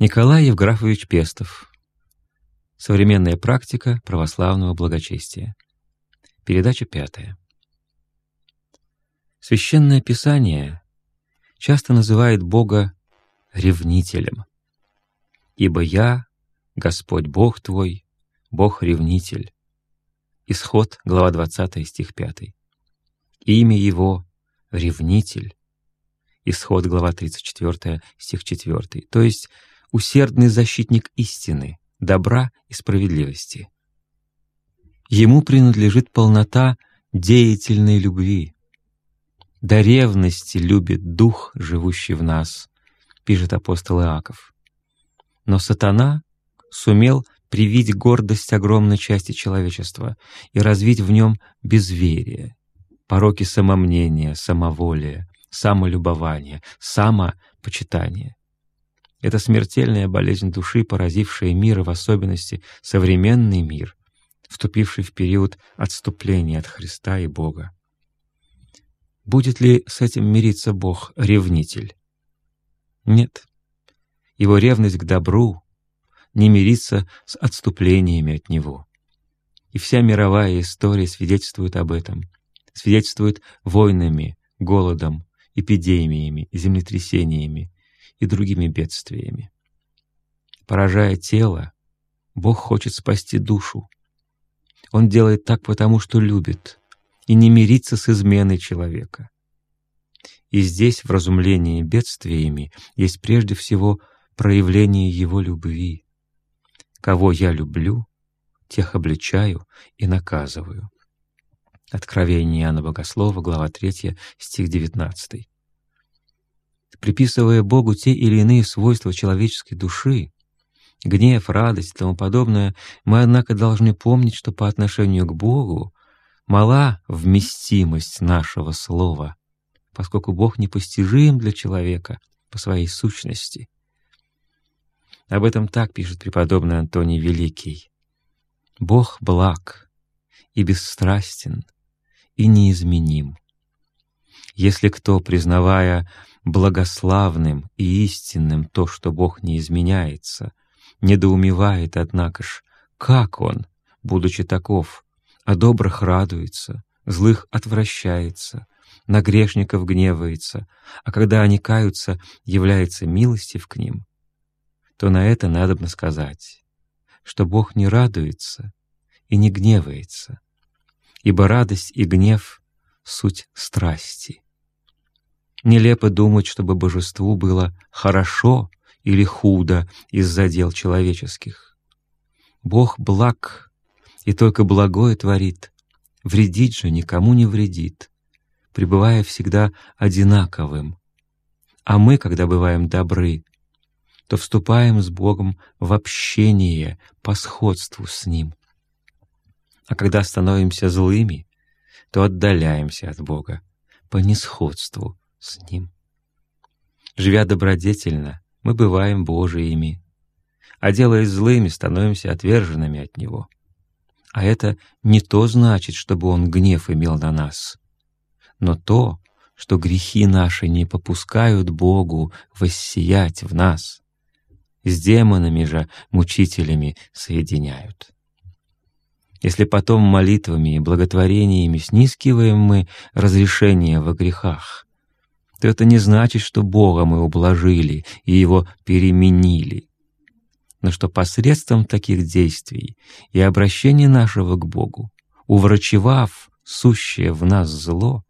Николай Евграфович Пестов. Современная практика православного благочестия. Передача пятая. Священное Писание часто называет Бога ревнителем. «Ибо я, Господь Бог твой, Бог-ревнитель». Исход, глава 20, стих 5. Имя Его — ревнитель. Исход, глава 34, стих 4. То есть усердный защитник истины, добра и справедливости. Ему принадлежит полнота деятельной любви. До ревности любит Дух, живущий в нас, пишет апостол Иаков. Но сатана сумел привить гордость огромной части человечества и развить в нем безверие, пороки самомнения, самоволия, самолюбования, самопочитания. Это смертельная болезнь души, поразившая мир, в особенности современный мир, вступивший в период отступления от Христа и Бога. Будет ли с этим мириться Бог, ревнитель? Нет. Его ревность к добру не мирится с отступлениями от Него. И вся мировая история свидетельствует об этом, свидетельствует войнами, голодом, эпидемиями, землетрясениями и другими бедствиями. Поражая тело, Бог хочет спасти душу. Он делает так потому, что любит, и не мирится с изменой человека. И здесь, в разумлении бедствиями, есть прежде всего проявление Его любви. Кого я люблю, тех обличаю и наказываю. Откровение Иоанна Богослова, глава 3, стих 19 приписывая Богу те или иные свойства человеческой души, гнев, радость и тому подобное, мы, однако, должны помнить, что по отношению к Богу мала вместимость нашего слова, поскольку Бог непостижим для человека по своей сущности. Об этом так пишет преподобный Антоний Великий. «Бог благ и бесстрастен, и неизменим. Если кто, признавая благославным и истинным то, что Бог не изменяется, недоумевает, однако ж, как Он, будучи таков, о добрых радуется, злых отвращается, на грешников гневается, а когда они каются, является милостив к ним, то на это надобно сказать, что Бог не радуется и не гневается, ибо радость и гнев — суть страсти. Нелепо думать, чтобы божеству было хорошо или худо из-за дел человеческих. Бог благ и только благое творит, вредить же никому не вредит, пребывая всегда одинаковым. А мы, когда бываем добры, то вступаем с Богом в общение по сходству с Ним. А когда становимся злыми, то отдаляемся от Бога по несходству с Ним. Живя добродетельно, мы бываем Божиими, а делаясь злыми, становимся отверженными от Него. А это не то значит, чтобы Он гнев имел на нас, но то, что грехи наши не попускают Богу воссиять в нас, с демонами же, мучителями, соединяют. Если потом молитвами и благотворениями снискиваем мы разрешение во грехах, то это не значит, что Бога мы ублажили и Его переменили, но что посредством таких действий и обращения нашего к Богу, уврачевав сущее в нас зло,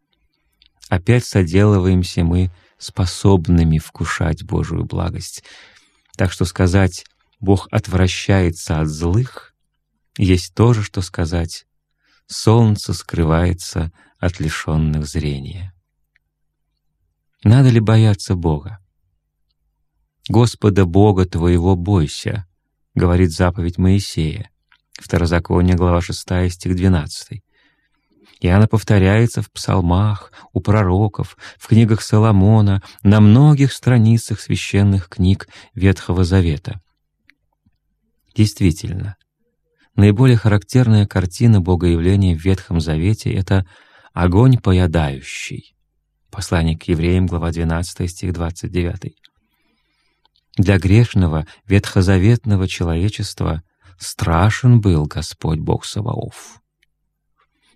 опять соделываемся мы способными вкушать Божию благость. Так что сказать «Бог отвращается от злых» есть то же, что сказать «Солнце скрывается от лишенных зрения». Надо ли бояться Бога? «Господа Бога твоего бойся», — говорит заповедь Моисея, Второзаконие, глава 6, стих 12. И она повторяется в псалмах, у пророков, в книгах Соломона, на многих страницах священных книг Ветхого Завета. Действительно, наиболее характерная картина Богоявления в Ветхом Завете — это огонь поедающий, Послание к евреям, глава 12, стих 29. Для грешного ветхозаветного человечества страшен был Господь Бог Саваоф.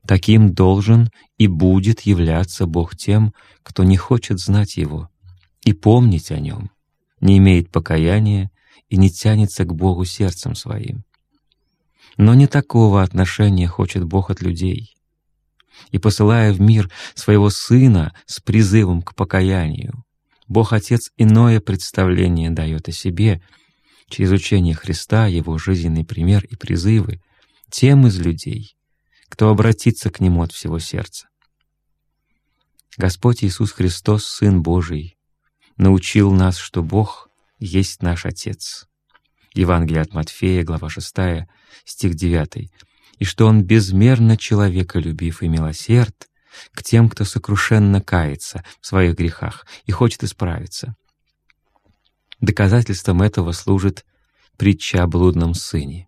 Таким должен и будет являться Бог тем, кто не хочет знать Его и помнить о Нем, не имеет покаяния и не тянется к Богу сердцем своим. Но не такого отношения хочет Бог от людей. И посылая в мир своего Сына с призывом к покаянию, Бог Отец иное представление дает о себе через учение Христа, Его жизненный пример и призывы тем из людей, кто обратится к Нему от всего сердца. Господь Иисус Христос, Сын Божий, научил нас, что Бог есть наш Отец. Евангелие от Матфея, глава 6, стих 9, и что Он безмерно человеколюбив и милосерд к тем, кто сокрушенно кается в своих грехах и хочет исправиться. Доказательством этого служит притча о блудном сыне.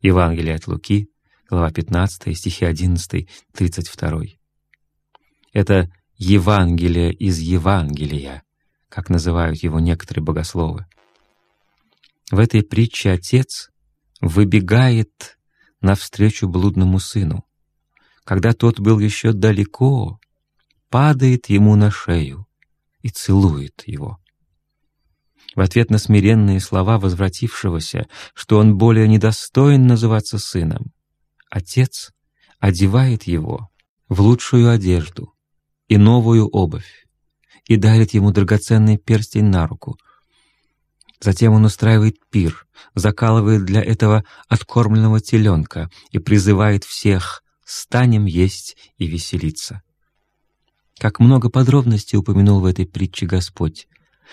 Евангелие от Луки, глава 15, стихи 11, 32. Это Евангелие из Евангелия, как называют его некоторые богословы. В этой притче отец выбегает навстречу блудному сыну. Когда тот был еще далеко, падает ему на шею и целует его. В ответ на смиренные слова возвратившегося, что он более недостоин называться сыном, отец одевает его в лучшую одежду и новую обувь и дарит ему драгоценный перстень на руку, Затем он устраивает пир, закалывает для этого откормленного теленка и призывает всех «станем есть и веселиться». Как много подробностей упомянул в этой притче Господь,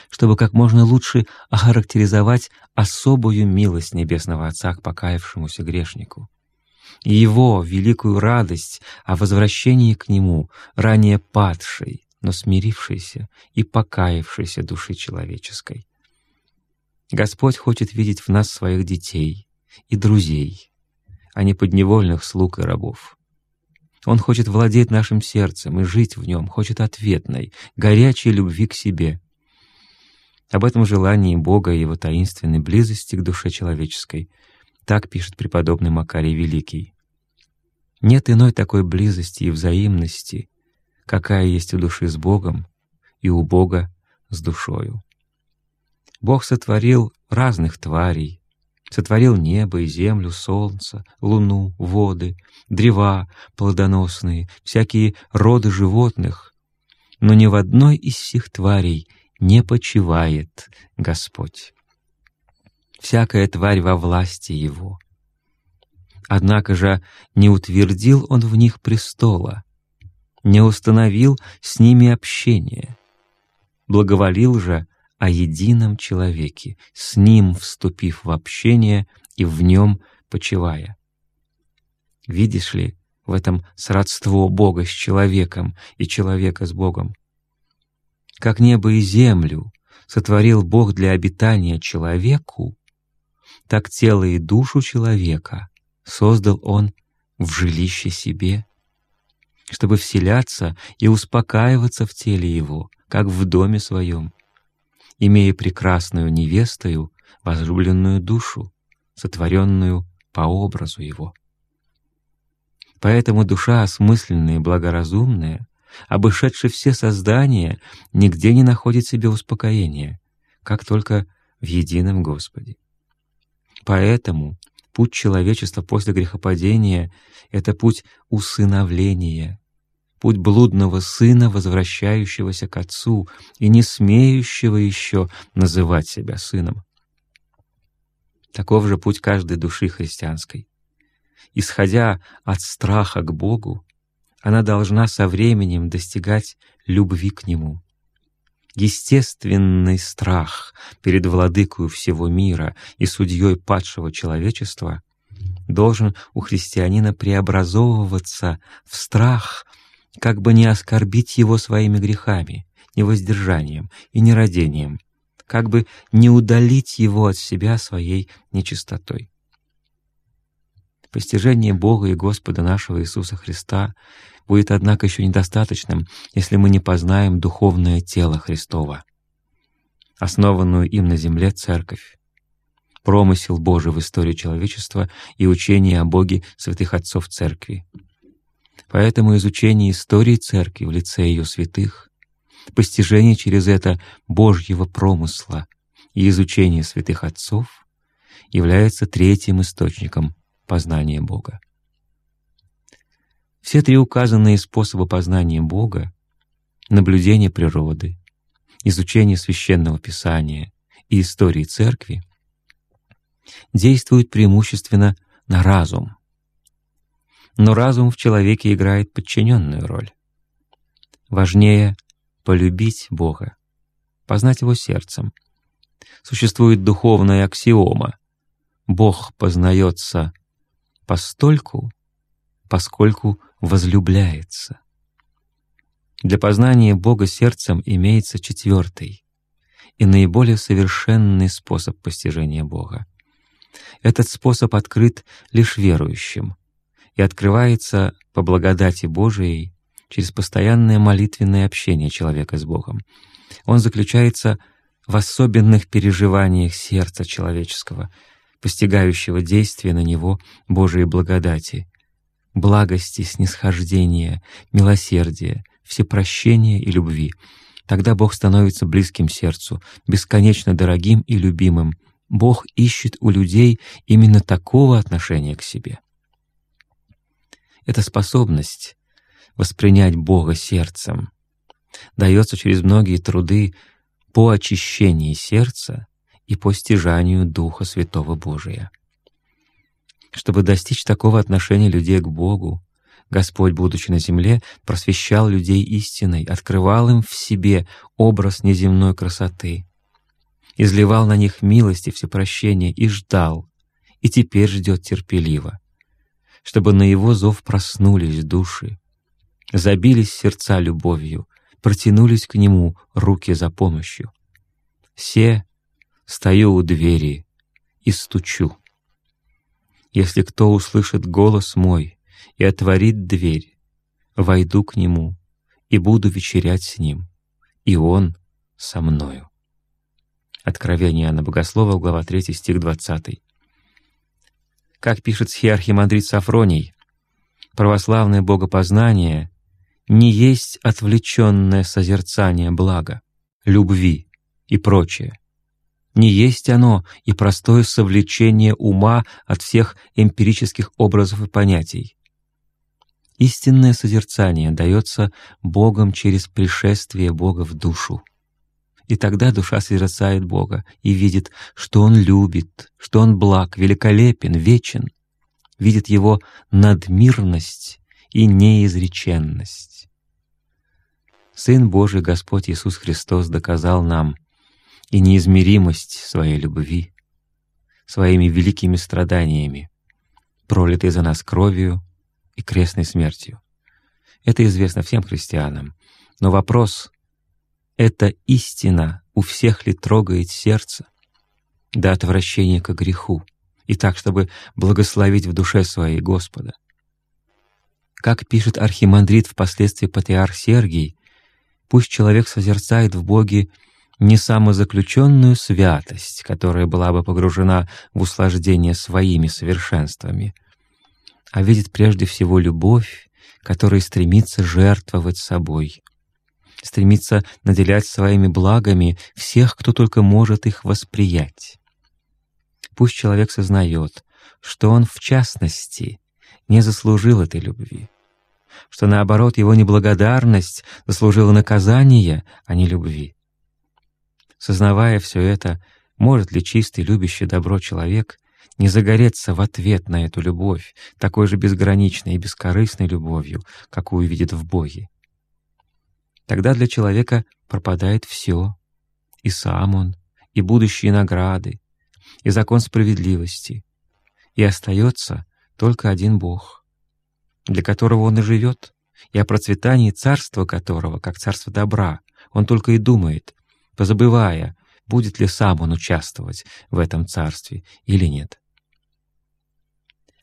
чтобы как можно лучше охарактеризовать особую милость Небесного Отца к покаявшемуся грешнику Его великую радость о возвращении к Нему, ранее падшей, но смирившейся и покаявшейся души человеческой. Господь хочет видеть в нас своих детей и друзей, а не подневольных слуг и рабов. Он хочет владеть нашим сердцем и жить в нем, хочет ответной, горячей любви к себе. Об этом желании Бога и Его таинственной близости к душе человеческой так пишет преподобный Макарий Великий. Нет иной такой близости и взаимности, какая есть у души с Богом и у Бога с душою. Бог сотворил разных тварей, сотворил небо и землю, солнце, луну, воды, древа плодоносные, всякие роды животных, но ни в одной из сих тварей не почивает Господь. Всякая тварь во власти Его. Однако же не утвердил Он в них престола, не установил с ними общение, благоволил же о едином человеке, с Ним вступив в общение и в Нем почивая. Видишь ли в этом сродство Бога с человеком и человека с Богом? Как небо и землю сотворил Бог для обитания человеку, так тело и душу человека создал Он в жилище себе, чтобы вселяться и успокаиваться в теле его, как в доме своем имея прекрасную невестою возлюбленную душу, сотворенную по образу Его. Поэтому душа осмысленная и благоразумная, обышедшая все создания, нигде не находит себе успокоения, как только в едином Господе. Поэтому путь человечества после грехопадения — это путь усыновления, путь блудного сына, возвращающегося к отцу и не смеющего еще называть себя сыном. Таков же путь каждой души христианской. Исходя от страха к Богу, она должна со временем достигать любви к Нему. Естественный страх перед владыкою всего мира и судьей падшего человечества должен у христианина преобразовываться в страх — как бы не оскорбить его своими грехами, невоздержанием и нерадением, как бы не удалить его от себя своей нечистотой. Постижение Бога и Господа нашего Иисуса Христа будет, однако, еще недостаточным, если мы не познаем духовное тело Христова. основанную им на земле Церковь, промысел Божий в истории человечества и учение о Боге святых отцов Церкви. Поэтому изучение истории Церкви в лице ее святых, постижение через это Божьего промысла и изучение святых отцов является третьим источником познания Бога. Все три указанные способа познания Бога — наблюдение природы, изучение Священного Писания и истории Церкви — действуют преимущественно на разум. Но разум в человеке играет подчиненную роль. Важнее полюбить Бога, познать Его сердцем. Существует духовная аксиома «Бог познается постольку, поскольку возлюбляется». Для познания Бога сердцем имеется четвертый и наиболее совершенный способ постижения Бога. Этот способ открыт лишь верующим и открывается по благодати Божией через постоянное молитвенное общение человека с Богом. Он заключается в особенных переживаниях сердца человеческого, постигающего действие на него Божией благодати, благости, снисхождения, милосердия, всепрощения и любви. Тогда Бог становится близким сердцу, бесконечно дорогим и любимым. Бог ищет у людей именно такого отношения к себе. Эта способность воспринять Бога сердцем дается через многие труды по очищении сердца и по стяжанию Духа Святого Божия. Чтобы достичь такого отношения людей к Богу, Господь, будучи на земле, просвещал людей истиной, открывал им в себе образ неземной красоты, изливал на них милость и всепрощение и ждал, и теперь ждет терпеливо, чтобы на Его зов проснулись души, забились сердца любовью, протянулись к Нему руки за помощью. «Се, стою у двери и стучу. Если кто услышит голос мой и отворит дверь. Войду к нему и буду вечерять с ним, и он со мною. Откровение Иоанна Богослова, глава 3, стих 20. Как пишет схиархимандрит Сафроний, православное богопознание не есть отвлеченное созерцание блага, любви и прочее. Не есть оно и простое совлечение ума от всех эмпирических образов и понятий. Истинное созерцание дается Богом через пришествие Бога в душу. И тогда душа созерцает Бога и видит, что Он любит, что Он благ, великолепен, вечен, видит Его надмирность и неизреченность. Сын Божий Господь Иисус Христос доказал нам и неизмеримость своей любви, своими великими страданиями, пролитой за нас кровью и крестной смертью. Это известно всем христианам. Но вопрос — эта истина у всех ли трогает сердце до отвращения к греху, и так, чтобы благословить в душе своей Господа? Как пишет архимандрит впоследствии патриарх Сергий, пусть человек созерцает в Боге не самозаключенную святость, которая была бы погружена в услаждение своими совершенствами — а видит прежде всего любовь, которая стремится жертвовать собой, стремится наделять своими благами всех, кто только может их восприять. Пусть человек сознает, что он в частности не заслужил этой любви, что наоборот его неблагодарность заслужила наказания, а не любви. Сознавая все это, может ли чистый, любящий добро человек не загореться в ответ на эту любовь, такой же безграничной и бескорыстной любовью, какую видит в Боге. Тогда для человека пропадает все, и сам он, и будущие награды, и закон справедливости, и остается только один Бог, для которого он и живет, и о процветании царства которого, как царство добра, он только и думает, позабывая, будет ли сам он участвовать в этом царстве или нет.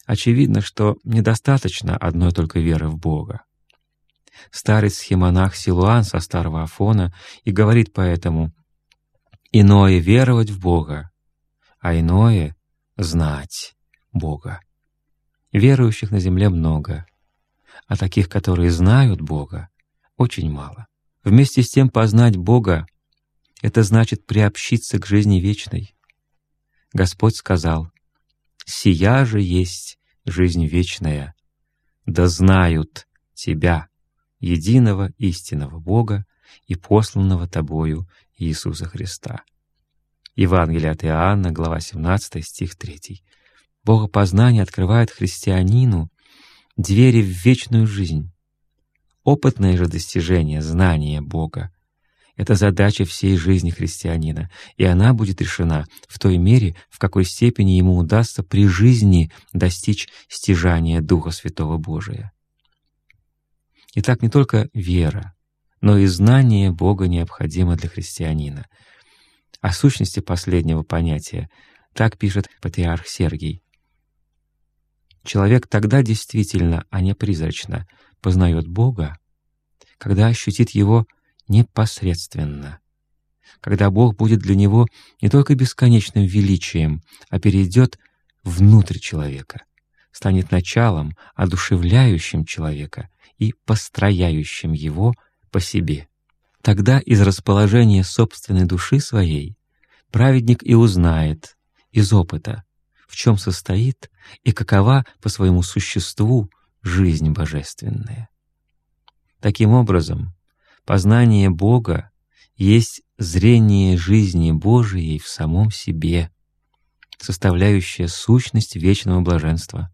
Очевидно, что недостаточно одной только веры в Бога. Старый схемонах Силуан со старого Афона и говорит поэтому Иное — веровать в Бога, а иное — знать Бога. Верующих на земле много, а таких, которые знают Бога, очень мало. Вместе с тем познать Бога — это значит приобщиться к жизни вечной. Господь сказал, «Сия же есть жизнь вечная, да знают Тебя, единого истинного Бога и посланного Тобою Иисуса Христа». Евангелие от Иоанна, глава 17, стих 3. Богопознание открывает христианину двери в вечную жизнь. Опытное же достижение знания Бога — это задача всей жизни христианина, и она будет решена в той мере, в какой степени ему удастся при жизни достичь стяжания Духа Святого Божия. Итак, не только вера, но и знание Бога необходимо для христианина. О сущности последнего понятия так пишет патриарх Сергий. Человек тогда действительно, а не призрачно, познает Бога, когда ощутит Его непосредственно, когда Бог будет для него не только бесконечным величием, а перейдет внутрь человека, станет началом, одушевляющим человека и построяющим его по себе. Тогда из расположения собственной души своей праведник и узнает из опыта, в чем состоит и какова по своему существу жизнь божественная. Таким образом, познание Бога есть зрение жизни Божией в самом себе, составляющая сущность вечного блаженства.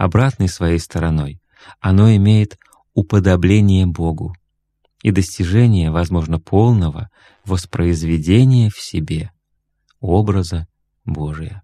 Обратной своей стороной оно имеет уподобление Богу и достижение, возможно, полного воспроизведения в себе образа Божия.